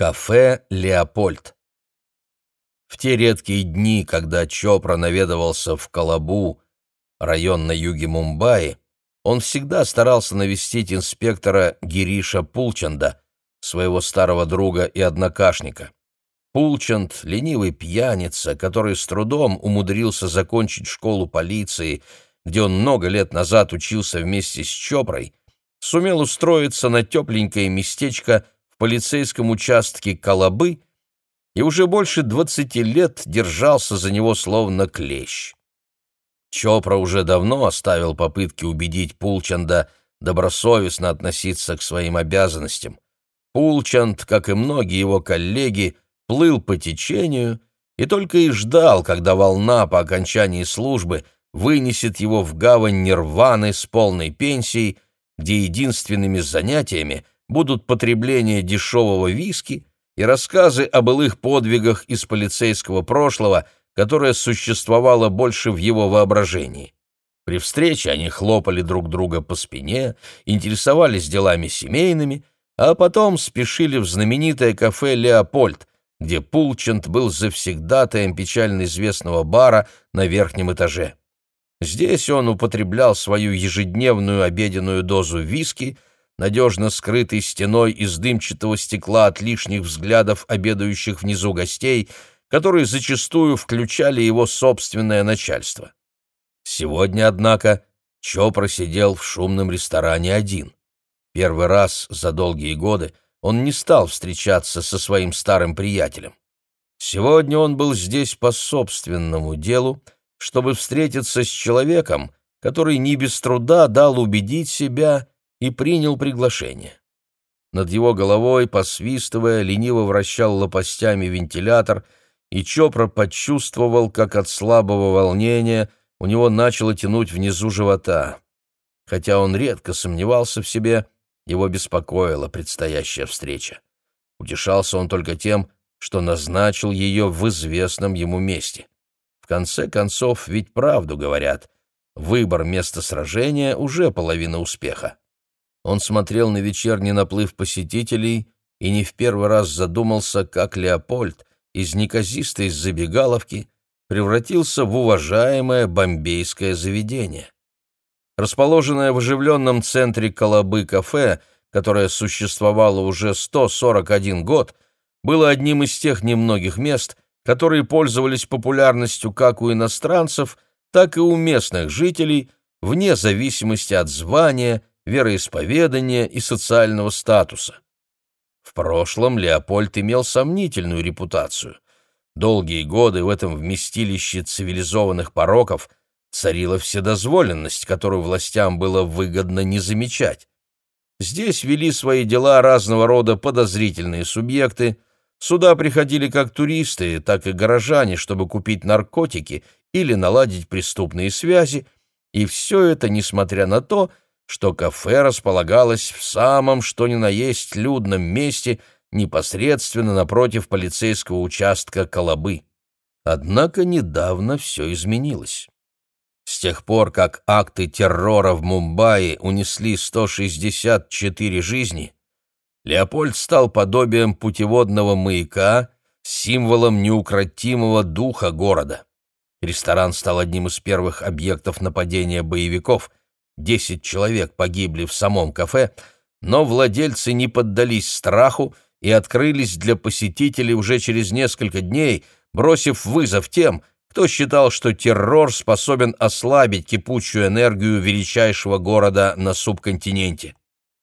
Кафе «Леопольд». В те редкие дни, когда Чопра наведывался в Калабу, район на юге Мумбаи, он всегда старался навестить инспектора Гириша Пулчанда, своего старого друга и однокашника. Пулчанд — ленивый пьяница, который с трудом умудрился закончить школу полиции, где он много лет назад учился вместе с Чопрой, сумел устроиться на тепленькое местечко полицейском участке Колобы и уже больше двадцати лет держался за него словно клещ. Чопра уже давно оставил попытки убедить Пулчанда добросовестно относиться к своим обязанностям. Пулчанд, как и многие его коллеги, плыл по течению и только и ждал, когда волна по окончании службы вынесет его в гавань Нирваны с полной пенсией, где единственными занятиями будут потребление дешевого виски и рассказы о былых подвигах из полицейского прошлого, которое существовало больше в его воображении. При встрече они хлопали друг друга по спине, интересовались делами семейными, а потом спешили в знаменитое кафе «Леопольд», где Пулчент был завсегдатаем печально известного бара на верхнем этаже. Здесь он употреблял свою ежедневную обеденную дозу виски, надежно скрытой стеной из дымчатого стекла от лишних взглядов обедающих внизу гостей, которые зачастую включали его собственное начальство. Сегодня, однако, Чопра сидел в шумном ресторане один. Первый раз за долгие годы он не стал встречаться со своим старым приятелем. Сегодня он был здесь по собственному делу, чтобы встретиться с человеком, который не без труда дал убедить себя и принял приглашение. Над его головой, посвистывая, лениво вращал лопастями вентилятор, и Чопра почувствовал, как от слабого волнения у него начало тянуть внизу живота. Хотя он редко сомневался в себе, его беспокоила предстоящая встреча. Утешался он только тем, что назначил ее в известном ему месте. В конце концов, ведь правду говорят. Выбор места сражения уже половина успеха. Он смотрел на вечерний наплыв посетителей и не в первый раз задумался, как Леопольд из неказистой забегаловки превратился в уважаемое бомбейское заведение. Расположенное в оживленном центре Колобы кафе, которое существовало уже 141 год, было одним из тех немногих мест, которые пользовались популярностью как у иностранцев, так и у местных жителей, вне зависимости от звания, вероисповедания и социального статуса. В прошлом Леопольд имел сомнительную репутацию. Долгие годы в этом вместилище цивилизованных пороков – царила вседозволенность, которую властям было выгодно не замечать. Здесь вели свои дела разного рода подозрительные субъекты, сюда приходили как туристы, так и горожане, чтобы купить наркотики или наладить преступные связи, и все это несмотря на то, что кафе располагалось в самом что ни на есть людном месте непосредственно напротив полицейского участка Колобы. Однако недавно все изменилось. С тех пор, как акты террора в Мумбаи унесли 164 жизни, Леопольд стал подобием путеводного маяка, символом неукротимого духа города. Ресторан стал одним из первых объектов нападения боевиков. Десять человек погибли в самом кафе, но владельцы не поддались страху и открылись для посетителей уже через несколько дней, бросив вызов тем, кто считал, что террор способен ослабить кипучую энергию величайшего города на субконтиненте.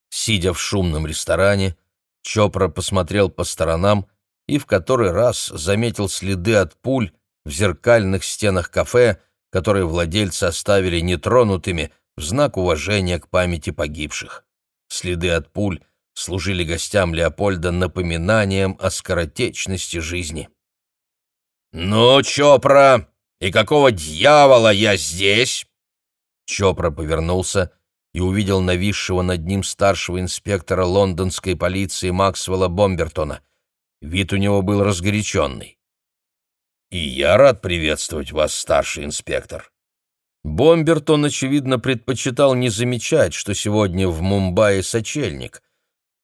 Сидя в шумном ресторане, Чопра посмотрел по сторонам и в который раз заметил следы от пуль в зеркальных стенах кафе, которые владельцы оставили нетронутыми в знак уважения к памяти погибших. Следы от пуль служили гостям Леопольда напоминанием о скоротечности жизни. «Ну, Чопра, и какого дьявола я здесь?» Чопра повернулся и увидел нависшего над ним старшего инспектора лондонской полиции Максвелла Бомбертона. Вид у него был разгоряченный. «И я рад приветствовать вас, старший инспектор». Бомбертон, очевидно, предпочитал не замечать, что сегодня в Мумбаи сочельник.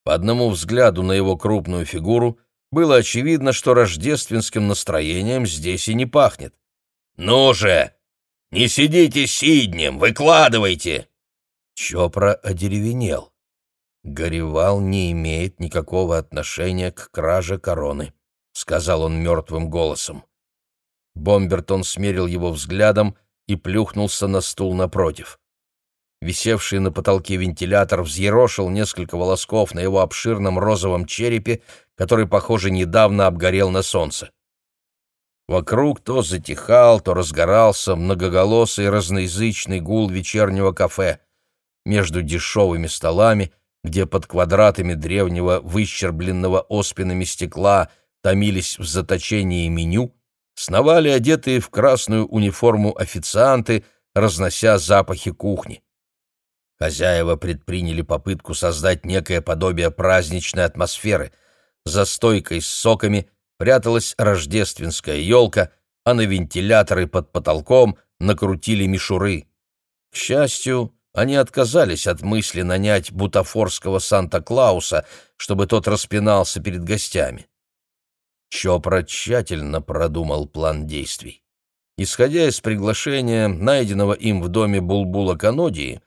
По одному взгляду на его крупную фигуру было очевидно, что рождественским настроением здесь и не пахнет. «Ну же! Не сидите сиднем, выкладывайте!» Чопра одеревенел. Горевал не имеет никакого отношения к краже короны», — сказал он мертвым голосом. Бомбертон смерил его взглядом и плюхнулся на стул напротив. Висевший на потолке вентилятор взъерошил несколько волосков на его обширном розовом черепе, который, похоже, недавно обгорел на солнце. Вокруг то затихал, то разгорался многоголосый разноязычный гул вечернего кафе. Между дешевыми столами, где под квадратами древнего выщербленного оспинами стекла томились в заточении меню, сновали одетые в красную униформу официанты, разнося запахи кухни. Хозяева предприняли попытку создать некое подобие праздничной атмосферы. За стойкой с соками пряталась рождественская елка, а на вентиляторы под потолком накрутили мишуры. К счастью, они отказались от мысли нанять бутафорского Санта-Клауса, чтобы тот распинался перед гостями. Чопра тщательно продумал план действий. Исходя из приглашения, найденного им в доме Булбула Канодии,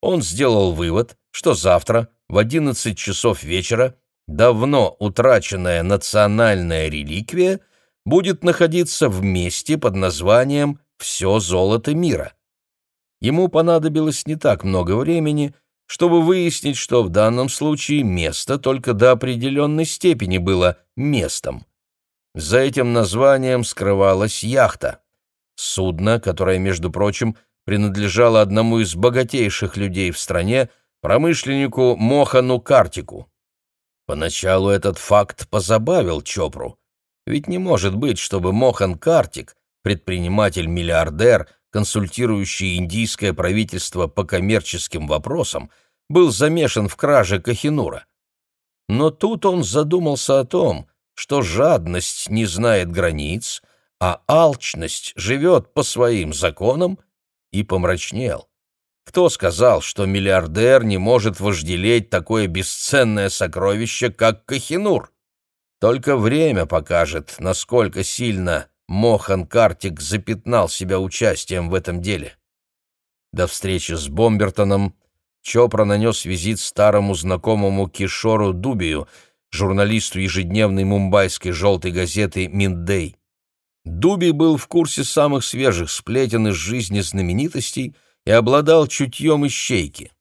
он сделал вывод, что завтра в 11 часов вечера давно утраченная национальная реликвия будет находиться в месте под названием «Все золото мира». Ему понадобилось не так много времени, чтобы выяснить, что в данном случае место только до определенной степени было местом. За этим названием скрывалась яхта. Судно, которое, между прочим, принадлежала одному из богатейших людей в стране, промышленнику Мохану Картику. Поначалу этот факт позабавил Чопру. Ведь не может быть, чтобы Мохан Картик, предприниматель-миллиардер, консультирующий индийское правительство по коммерческим вопросам, был замешан в краже Кахинура. Но тут он задумался о том, что жадность не знает границ, а алчность живет по своим законам и помрачнел. Кто сказал, что миллиардер не может вожделеть такое бесценное сокровище, как Кахинур? Только время покажет, насколько сильно Мохан Картик запятнал себя участием в этом деле. До встречи с Бомбертоном Чопра нанес визит старому знакомому Кишору Дубию, журналисту ежедневной мумбайской желтой газеты «Миндей». Дуби был в курсе самых свежих сплетен из жизни знаменитостей и обладал чутьем ищейки.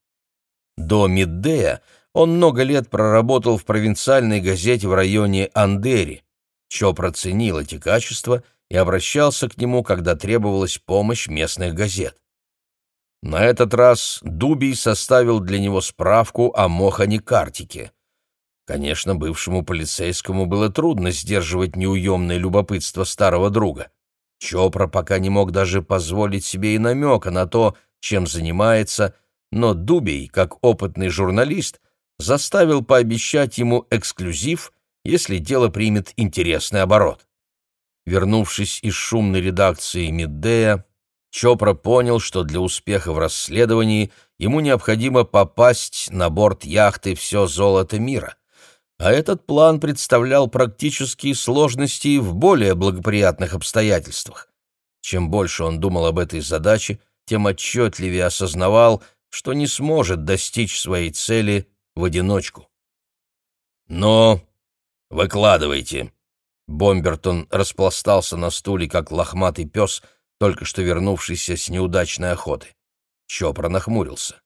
До Миддея он много лет проработал в провинциальной газете в районе Андери. Чопра ценил эти качества и обращался к нему, когда требовалась помощь местных газет. На этот раз Дубий составил для него справку о Мохане Картике. Конечно, бывшему полицейскому было трудно сдерживать неуемное любопытство старого друга. Чопра пока не мог даже позволить себе и намека на то, чем занимается, но Дубей, как опытный журналист, заставил пообещать ему эксклюзив, если дело примет интересный оборот. Вернувшись из шумной редакции Миддея, Чопра понял, что для успеха в расследовании ему необходимо попасть на борт яхты «Все золото мира» а этот план представлял практические сложности в более благоприятных обстоятельствах. Чем больше он думал об этой задаче, тем отчетливее осознавал, что не сможет достичь своей цели в одиночку. «Но выкладывайте!» Бомбертон распластался на стуле, как лохматый пес, только что вернувшийся с неудачной охоты. Чопра нахмурился.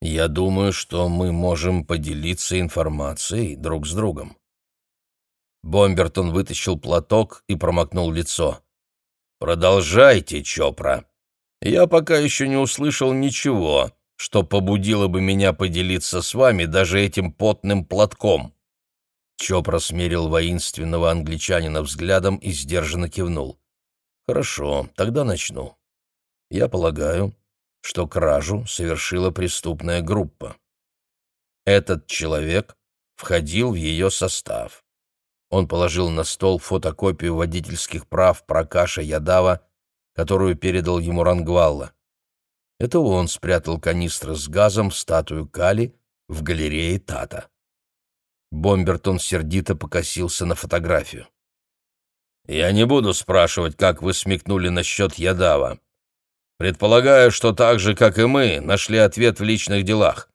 Я думаю, что мы можем поделиться информацией друг с другом. Бомбертон вытащил платок и промокнул лицо. «Продолжайте, Чопра. Я пока еще не услышал ничего, что побудило бы меня поделиться с вами даже этим потным платком». Чопра смерил воинственного англичанина взглядом и сдержанно кивнул. «Хорошо, тогда начну. Я полагаю, что кражу совершила преступная группа. Этот человек входил в ее состав. Он положил на стол фотокопию водительских прав Пракаша Ядава, которую передал ему Рангвалла. Это он спрятал канистры с газом в статую Кали в галерее Тата. Бомбертон сердито покосился на фотографию. «Я не буду спрашивать, как вы смекнули насчет Ядава. Предполагаю, что так же, как и мы, нашли ответ в личных делах.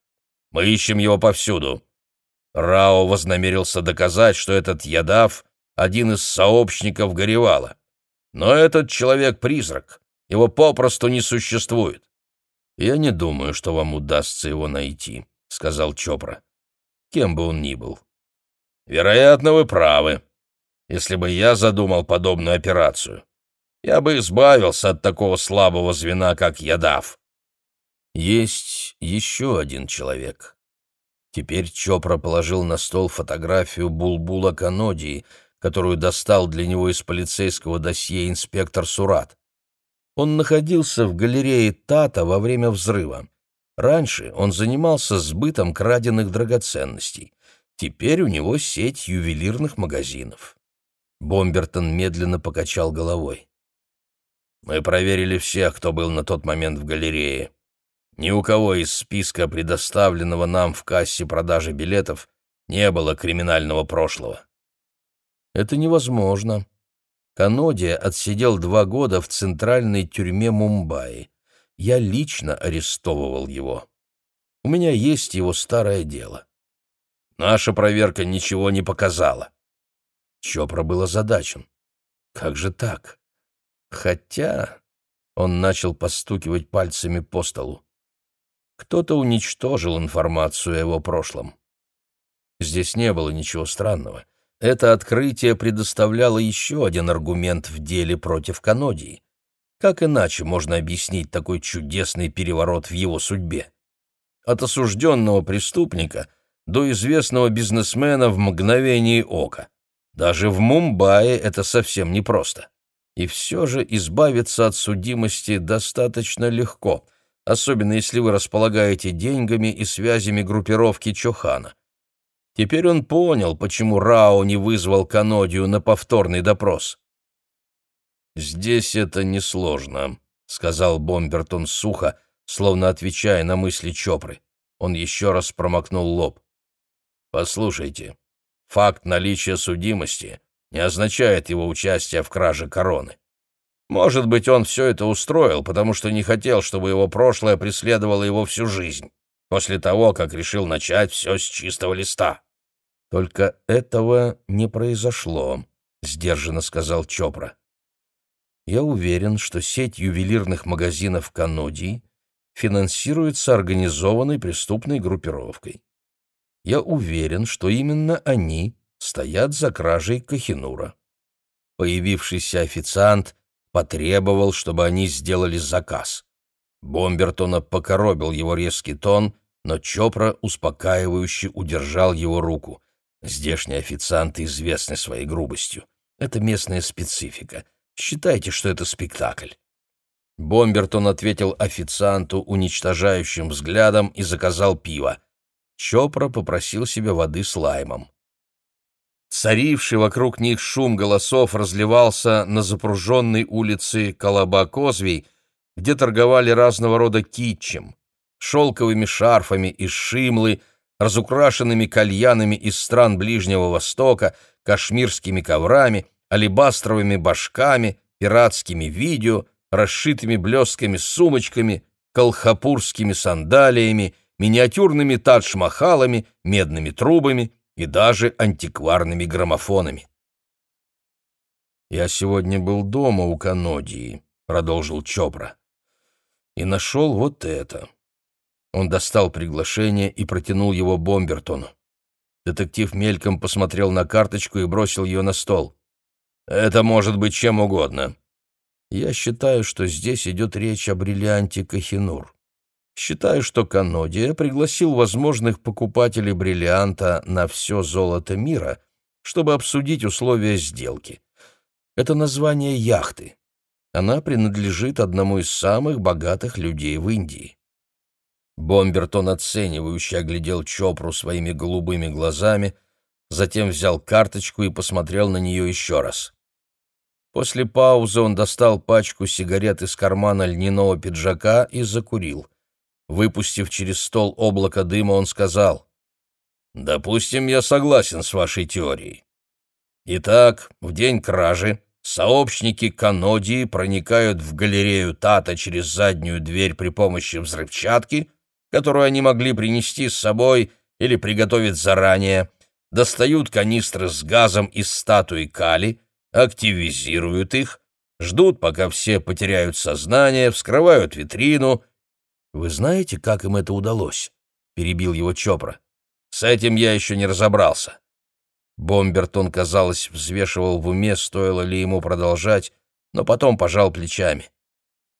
Мы ищем его повсюду. Рао вознамерился доказать, что этот Ядав — один из сообщников Горевала. Но этот человек-призрак. Его попросту не существует. «Я не думаю, что вам удастся его найти», — сказал Чопра. «Кем бы он ни был». «Вероятно, вы правы. Если бы я задумал подобную операцию, я бы избавился от такого слабого звена, как Ядав». «Есть еще один человек». Теперь Чопра положил на стол фотографию Булбула Канодии, которую достал для него из полицейского досье инспектор Сурат. Он находился в галерее Тата во время взрыва. Раньше он занимался сбытом краденных драгоценностей. Теперь у него сеть ювелирных магазинов. Бомбертон медленно покачал головой. «Мы проверили всех, кто был на тот момент в галерее. Ни у кого из списка, предоставленного нам в кассе продажи билетов, не было криминального прошлого». «Это невозможно», Канодия отсидел два года в центральной тюрьме Мумбаи. Я лично арестовывал его. У меня есть его старое дело. Наша проверка ничего не показала. Чопра был озадачен. Как же так? Хотя... Он начал постукивать пальцами по столу. Кто-то уничтожил информацию о его прошлом. Здесь не было ничего странного. Это открытие предоставляло еще один аргумент в деле против Канодии. Как иначе можно объяснить такой чудесный переворот в его судьбе? От осужденного преступника до известного бизнесмена в мгновение ока. Даже в Мумбаи это совсем непросто. И все же избавиться от судимости достаточно легко, особенно если вы располагаете деньгами и связями группировки Чохана. Теперь он понял, почему Рао не вызвал Канодию на повторный допрос. «Здесь это несложно», — сказал Бомбертон сухо, словно отвечая на мысли Чопры. Он еще раз промокнул лоб. «Послушайте, факт наличия судимости не означает его участия в краже короны. Может быть, он все это устроил, потому что не хотел, чтобы его прошлое преследовало его всю жизнь после того, как решил начать все с чистого листа. «Только этого не произошло», — сдержанно сказал Чопра. «Я уверен, что сеть ювелирных магазинов Канодии финансируется организованной преступной группировкой. Я уверен, что именно они стоят за кражей Кахинура. Появившийся официант потребовал, чтобы они сделали заказ. Бомбертона покоробил его резкий тон, но Чопра успокаивающе удержал его руку. Здешние официанты известны своей грубостью. Это местная специфика. Считайте, что это спектакль. Бомбертон ответил официанту уничтожающим взглядом и заказал пиво. Чопра попросил себе воды с лаймом. Царивший вокруг них шум голосов разливался на запруженной улице Колоба-Козвей, где торговали разного рода китчем шелковыми шарфами из шимлы, разукрашенными кальянами из стран Ближнего Востока, кашмирскими коврами, алебастровыми башками, пиратскими видео, расшитыми блестками сумочками, колхапурскими сандалиями, миниатюрными тадж-махалами, медными трубами и даже антикварными граммофонами. «Я сегодня был дома у Канодии», — продолжил Чопра, — «и нашел вот это». Он достал приглашение и протянул его Бомбертону. Детектив мельком посмотрел на карточку и бросил ее на стол. «Это может быть чем угодно». «Я считаю, что здесь идет речь о бриллианте Кахинур. Считаю, что Канодия пригласил возможных покупателей бриллианта на все золото мира, чтобы обсудить условия сделки. Это название яхты. Она принадлежит одному из самых богатых людей в Индии. Бомбертон оценивающе оглядел Чопру своими голубыми глазами, затем взял карточку и посмотрел на нее еще раз. После паузы он достал пачку сигарет из кармана льняного пиджака и закурил. Выпустив через стол облако дыма, он сказал, Допустим, я согласен с вашей теорией. Итак, в день кражи сообщники Канодии проникают в галерею Тата через заднюю дверь при помощи взрывчатки, которую они могли принести с собой или приготовить заранее, достают канистры с газом из статуи Кали, активизируют их, ждут, пока все потеряют сознание, вскрывают витрину. «Вы знаете, как им это удалось?» — перебил его Чопра. С этим я еще не разобрался. Бомбертон, казалось, взвешивал в уме, стоило ли ему продолжать, но потом пожал плечами.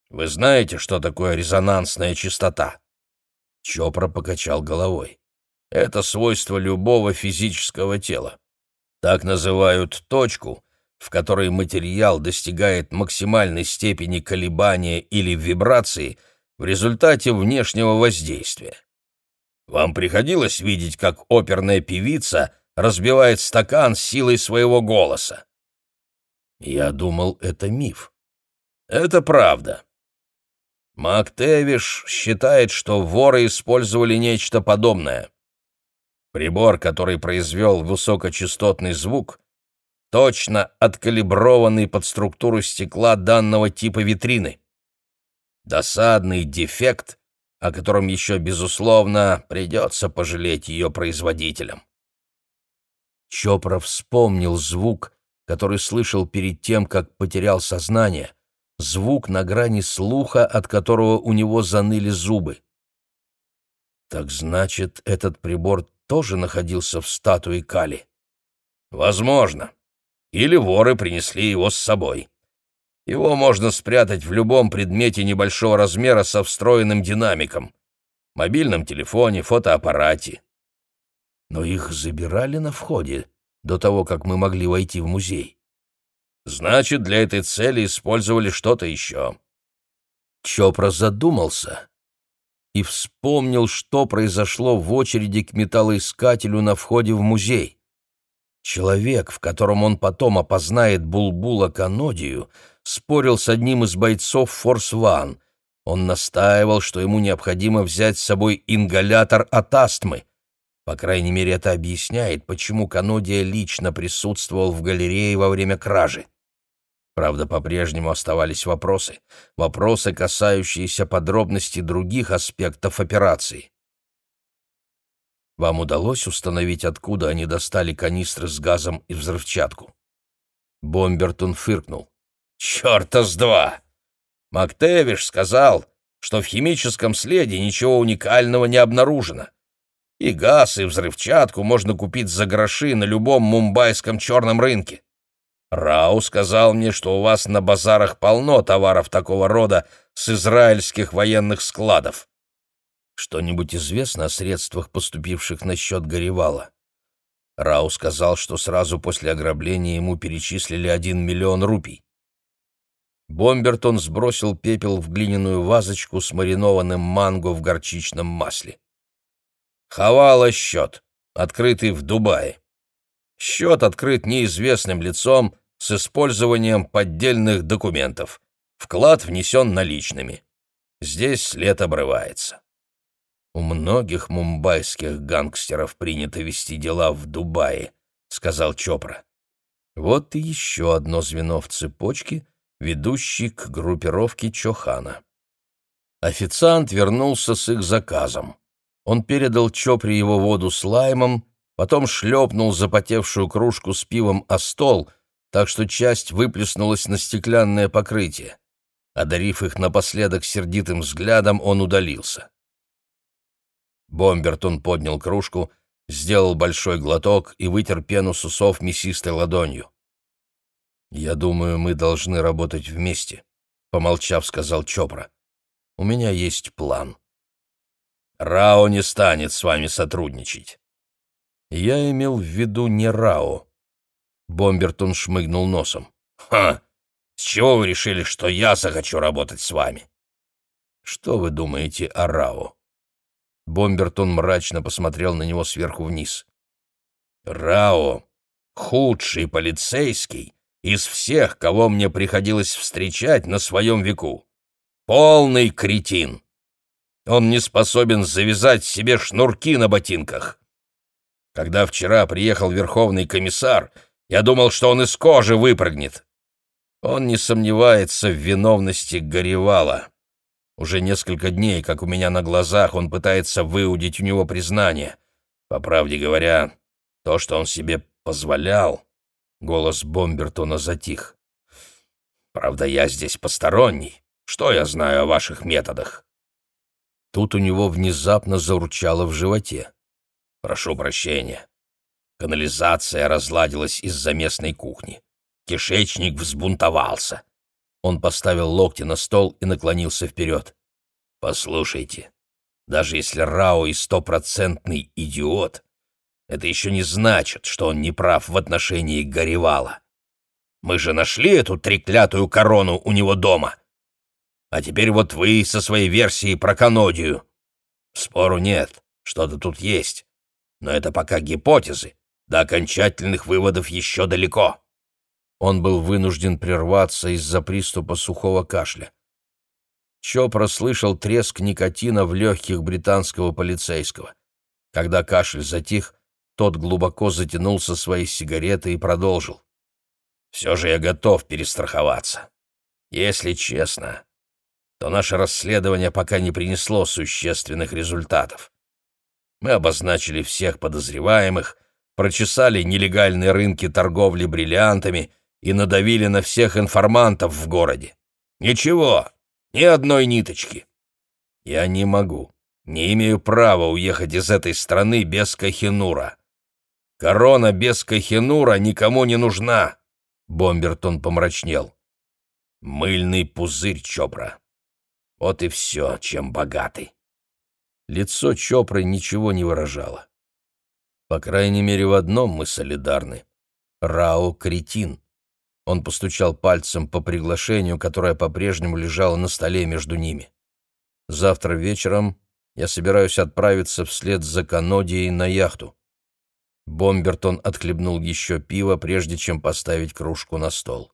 «Вы знаете, что такое резонансная частота?» Чопра покачал головой. «Это свойство любого физического тела. Так называют точку, в которой материал достигает максимальной степени колебания или вибрации в результате внешнего воздействия. Вам приходилось видеть, как оперная певица разбивает стакан силой своего голоса? Я думал, это миф. Это правда. Мактевиш считает, что воры использовали нечто подобное. Прибор, который произвел высокочастотный звук, точно откалиброванный под структуру стекла данного типа витрины. Досадный дефект, о котором еще, безусловно, придется пожалеть ее производителям. Чопра вспомнил звук, который слышал перед тем, как потерял сознание, звук на грани слуха, от которого у него заныли зубы. Так значит, этот прибор тоже находился в статуе Кали? Возможно. Или воры принесли его с собой. Его можно спрятать в любом предмете небольшого размера со встроенным динамиком. Мобильном телефоне, фотоаппарате. Но их забирали на входе, до того, как мы могли войти в музей. Значит, для этой цели использовали что-то еще. Чопра задумался и вспомнил, что произошло в очереди к металлоискателю на входе в музей. Человек, в котором он потом опознает Булбула Канодию, спорил с одним из бойцов Форс-Ван. Он настаивал, что ему необходимо взять с собой ингалятор от астмы. По крайней мере, это объясняет, почему Канодия лично присутствовал в галерее во время кражи. Правда, по-прежнему оставались вопросы. Вопросы, касающиеся подробностей других аспектов операции. Вам удалось установить, откуда они достали канистры с газом и взрывчатку?» Бомбертон фыркнул. «Черта с два! Мактевиш сказал, что в химическом следе ничего уникального не обнаружено. И газ, и взрывчатку можно купить за гроши на любом мумбайском черном рынке. Рау сказал мне, что у вас на базарах полно товаров такого рода с израильских военных складов. Что-нибудь известно о средствах, поступивших на счет Горевала? Рау сказал, что сразу после ограбления ему перечислили один миллион рупий. Бомбертон сбросил пепел в глиняную вазочку с маринованным манго в горчичном масле. Хавала счет, открытый в Дубае. Счет открыт неизвестным лицом с использованием поддельных документов. Вклад внесен наличными. Здесь след обрывается. «У многих мумбайских гангстеров принято вести дела в Дубае», — сказал Чопра. «Вот и еще одно звено в цепочке, ведущей к группировке Чохана». Официант вернулся с их заказом. Он передал Чопре его воду с лаймом, потом шлепнул запотевшую кружку с пивом о стол, так что часть выплеснулась на стеклянное покрытие. Одарив их напоследок сердитым взглядом, он удалился. Бомбертон поднял кружку, сделал большой глоток и вытер пену с усов мясистой ладонью. «Я думаю, мы должны работать вместе», — помолчав, сказал Чопра. «У меня есть план». «Рао не станет с вами сотрудничать». «Я имел в виду не Рао». Бомбертон шмыгнул носом. «Ха! С чего вы решили, что я захочу работать с вами?» «Что вы думаете о Рао?» Бомбертон мрачно посмотрел на него сверху вниз. «Рао — худший полицейский из всех, кого мне приходилось встречать на своем веку. Полный кретин. Он не способен завязать себе шнурки на ботинках. Когда вчера приехал верховный комиссар, я думал, что он из кожи выпрыгнет. Он не сомневается в виновности Горевала. Уже несколько дней, как у меня на глазах, он пытается выудить у него признание. По правде говоря, то, что он себе позволял... Голос Бомбертона затих. «Правда, я здесь посторонний. Что я знаю о ваших методах?» Тут у него внезапно заурчало в животе. «Прошу прощения. Канализация разладилась из-за местной кухни. Кишечник взбунтовался. Он поставил локти на стол и наклонился вперед. «Послушайте, даже если Рао и стопроцентный идиот, это еще не значит, что он не прав в отношении Горевала. Мы же нашли эту треклятую корону у него дома. А теперь вот вы со своей версией про канодию. Спору нет, что-то тут есть. Но это пока гипотезы. До окончательных выводов еще далеко. Он был вынужден прерваться из-за приступа сухого кашля. Чо прослышал треск никотина в легких британского полицейского. Когда кашель затих, тот глубоко затянулся своей сигаретой и продолжил. «Все же я готов перестраховаться. Если честно, то наше расследование пока не принесло существенных результатов. Мы обозначили всех подозреваемых, прочесали нелегальные рынки торговли бриллиантами — и надавили на всех информантов в городе. Ничего, ни одной ниточки. Я не могу, не имею права уехать из этой страны без Кахинура. Корона без Кахинура никому не нужна. Бомбертон помрачнел. Мыльный пузырь Чопра. Вот и все, чем богатый. Лицо Чопры ничего не выражало. По крайней мере, в одном мы солидарны. Рао — кретин. Он постучал пальцем по приглашению, которое по-прежнему лежало на столе между ними. «Завтра вечером я собираюсь отправиться вслед за Канодией на яхту». Бомбертон отхлебнул еще пиво, прежде чем поставить кружку на стол.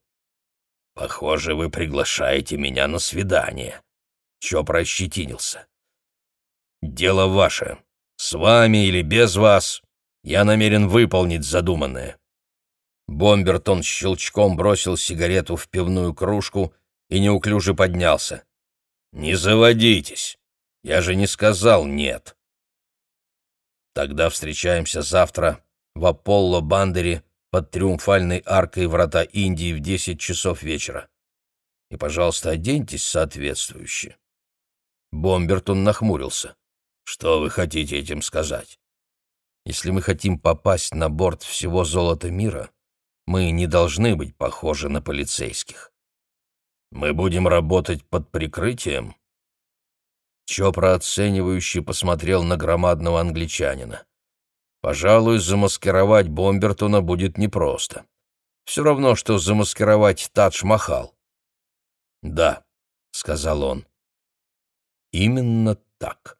«Похоже, вы приглашаете меня на свидание», — Чоп расщетинился. «Дело ваше. С вами или без вас, я намерен выполнить задуманное. Бомбертон щелчком бросил сигарету в пивную кружку и неуклюже поднялся. «Не заводитесь! Я же не сказал «нет». Тогда встречаемся завтра в Аполло-Бандере под триумфальной аркой врата Индии в десять часов вечера. И, пожалуйста, оденьтесь соответствующе». Бомбертон нахмурился. «Что вы хотите этим сказать? Если мы хотим попасть на борт всего золота мира, мы не должны быть похожи на полицейских. Мы будем работать под прикрытием?» Чопра оценивающе посмотрел на громадного англичанина. «Пожалуй, замаскировать Бомбертона будет непросто. Все равно, что замаскировать Тадж-Махал». «Да», — сказал он. «Именно так».